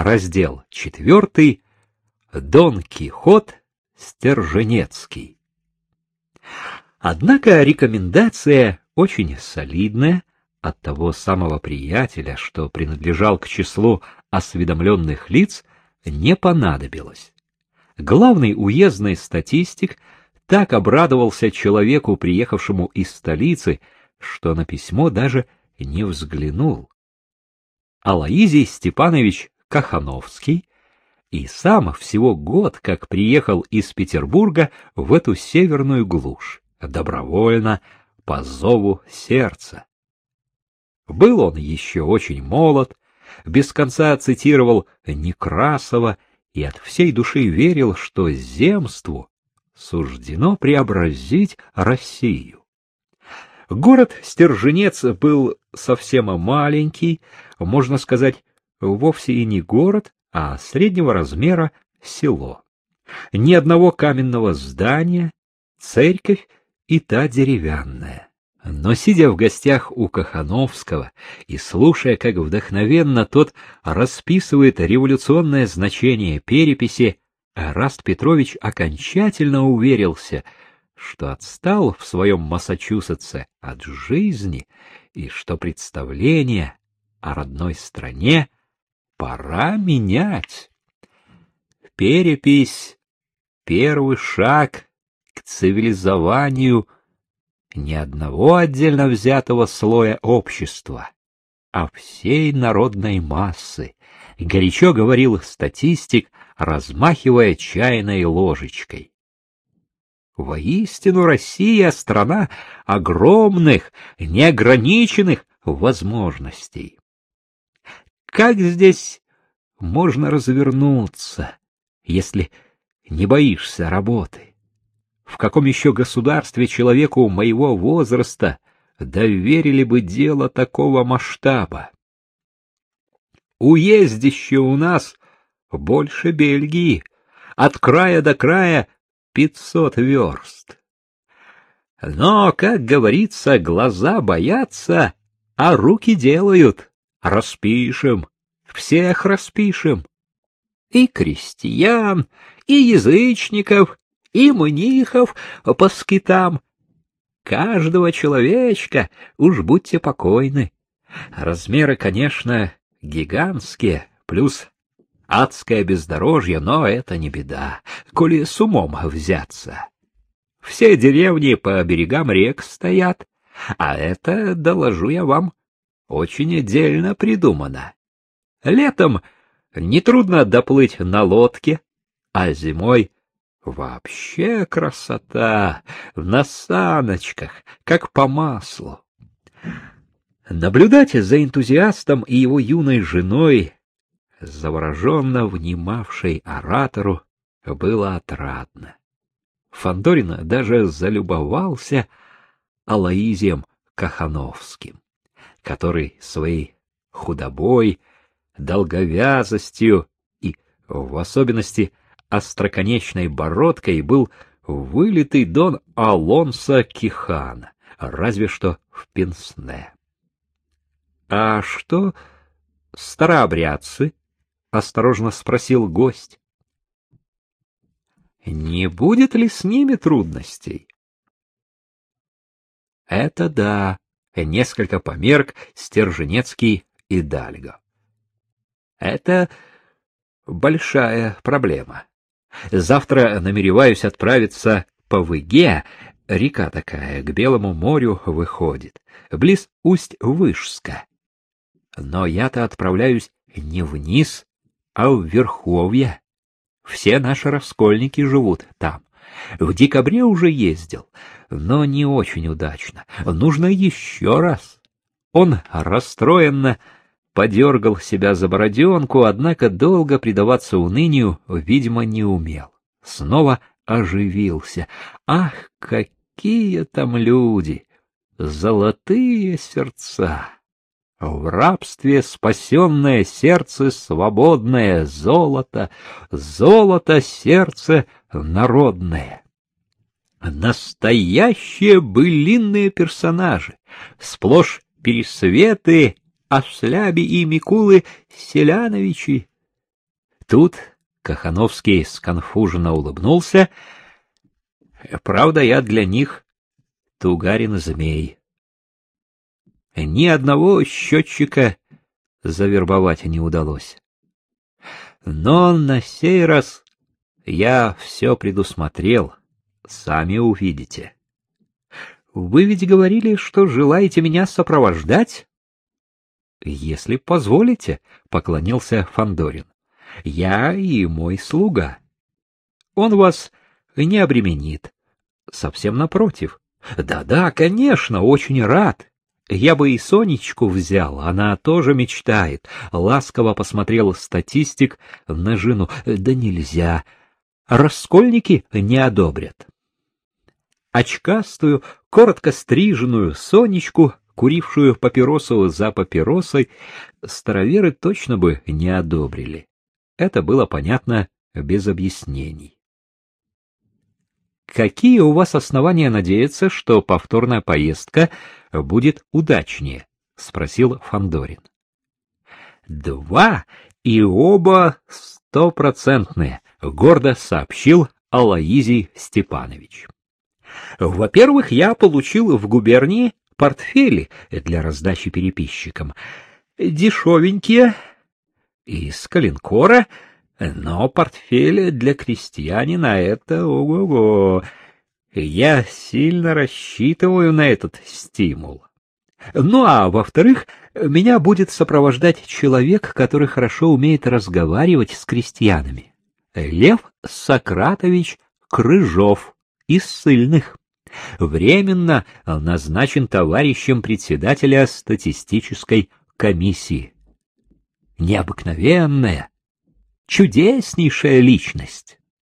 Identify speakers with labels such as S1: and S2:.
S1: Раздел четвертый. Дон Кихот Стерженецкий. Однако рекомендация очень солидная от того самого приятеля, что принадлежал к числу осведомленных лиц, не понадобилась. Главный уездный статистик так обрадовался человеку, приехавшему из столицы, что на письмо даже не взглянул. Алаизий Степанович Кахановский и сам всего год как приехал из Петербурга в эту северную глушь, добровольно, по зову сердца. Был он еще очень молод, без конца цитировал Некрасова и от всей души верил, что земству суждено преобразить Россию. Город Стерженец был совсем маленький, можно сказать, вовсе и не город, а среднего размера село. Ни одного каменного здания, церковь и та деревянная. Но, сидя в гостях у Кахановского и слушая, как вдохновенно тот расписывает революционное значение переписи, Раст Петрович окончательно уверился, что отстал в своем Массачусетсе от жизни и что представление о родной стране пора менять. Перепись — первый шаг к цивилизованию не одного отдельно взятого слоя общества, а всей народной массы, горячо говорил статистик, размахивая чайной ложечкой. Воистину Россия — страна огромных, неограниченных возможностей. Как здесь можно развернуться, если не боишься работы? В каком еще государстве человеку моего возраста доверили бы дело такого масштаба? Уездище у нас больше Бельгии, от края до края пятьсот верст. Но, как говорится, глаза боятся, а руки делают. Распишем, всех распишем. И крестьян, и язычников, и мнихов по скитам. Каждого человечка, уж будьте покойны. Размеры, конечно, гигантские, плюс Адское бездорожье, но это не беда, коли с умом взяться. Все деревни по берегам рек стоят, а это, доложу я вам, очень отдельно придумано. Летом нетрудно доплыть на лодке, а зимой вообще красота, на саночках, как по маслу. Наблюдать за энтузиастом и его юной женой завороженно внимавшей оратору, было отрадно. Фандорин даже залюбовался Алаизием Кахановским, который своей худобой, долговязостью и, в особенности, остроконечной бородкой был вылитый дон Алонсо Кихана, разве что в пенсне. А что старообрядцы — осторожно спросил гость. — Не будет ли с ними трудностей? — Это да, — несколько померк Стерженецкий и Дальго. — Это большая проблема. Завтра намереваюсь отправиться по Выге, река такая, к Белому морю выходит, близ Усть-Вышска. Но я-то отправляюсь не вниз, а в Верховье. Все наши раскольники живут там. В декабре уже ездил, но не очень удачно. Нужно еще раз. Он расстроенно подергал себя за бороденку, однако долго предаваться унынию, видимо, не умел. Снова оживился. Ах, какие там люди! Золотые сердца! В рабстве спасенное сердце свободное, золото, золото сердце народное. Настоящие былинные персонажи, сплошь пересветы, Осляби и Микулы Селяновичи. Тут Кахановский сконфуженно улыбнулся. Правда, я для них тугарин змей. Ни одного счетчика завербовать не удалось. Но на сей раз я все предусмотрел, сами увидите. Вы ведь говорили, что желаете меня сопровождать? Если позволите, поклонился Фандорин. Я и мой слуга. Он вас не обременит. Совсем напротив. Да-да, конечно, очень рад. Я бы и Сонечку взял, она тоже мечтает. Ласково посмотрел статистик на жену. Да нельзя. Раскольники не одобрят. Очкастую, коротко стриженную Сонечку, курившую папиросу за папиросой, староверы точно бы не одобрили. Это было понятно без объяснений. Какие у вас основания надеяться, что повторная поездка будет удачнее? спросил Фандорин. Два и оба стопроцентные, гордо сообщил Алаизий Степанович. Во-первых, я получил в губернии портфели для раздачи переписчикам. Дешевенькие, из калинкора, но портфели для крестьянина — это ого-го. Я сильно рассчитываю на этот стимул. Ну а во-вторых, меня будет сопровождать человек, который хорошо умеет разговаривать с крестьянами. Лев Сократович Крыжов из Сыльных. Временно назначен товарищем председателя статистической комиссии. Необыкновенная, чудеснейшая личность.